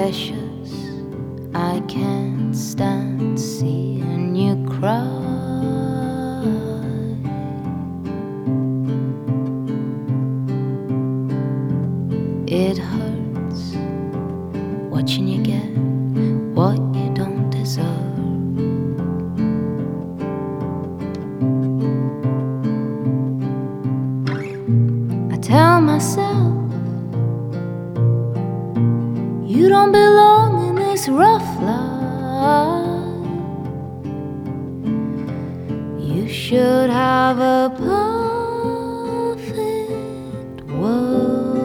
precious. I can't stand seeing you cry. It hurts watching you get what you don't deserve. I tell myself you don't belong in this rough life. You should have a perfect world.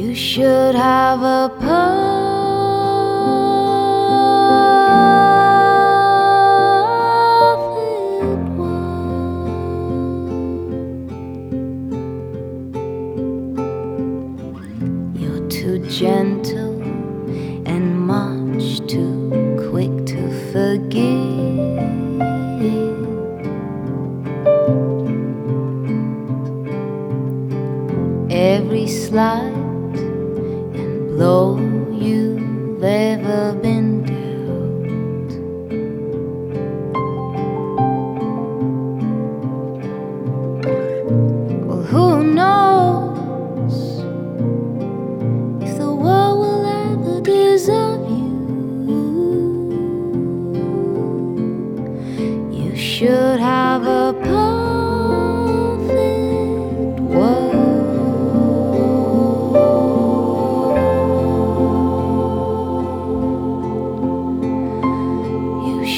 You should have a perfect too gentle and much too quick to forgive. Every slight and blow you've ever been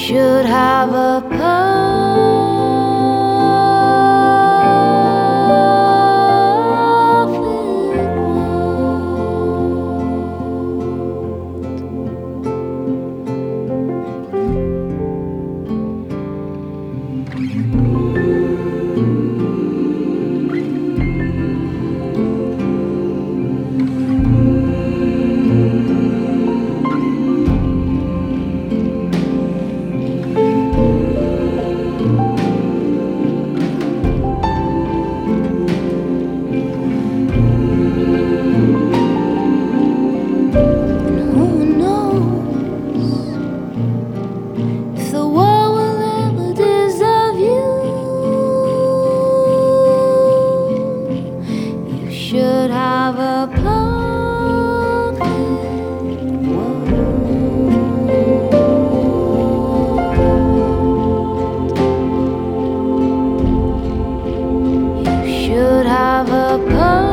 should have a apart.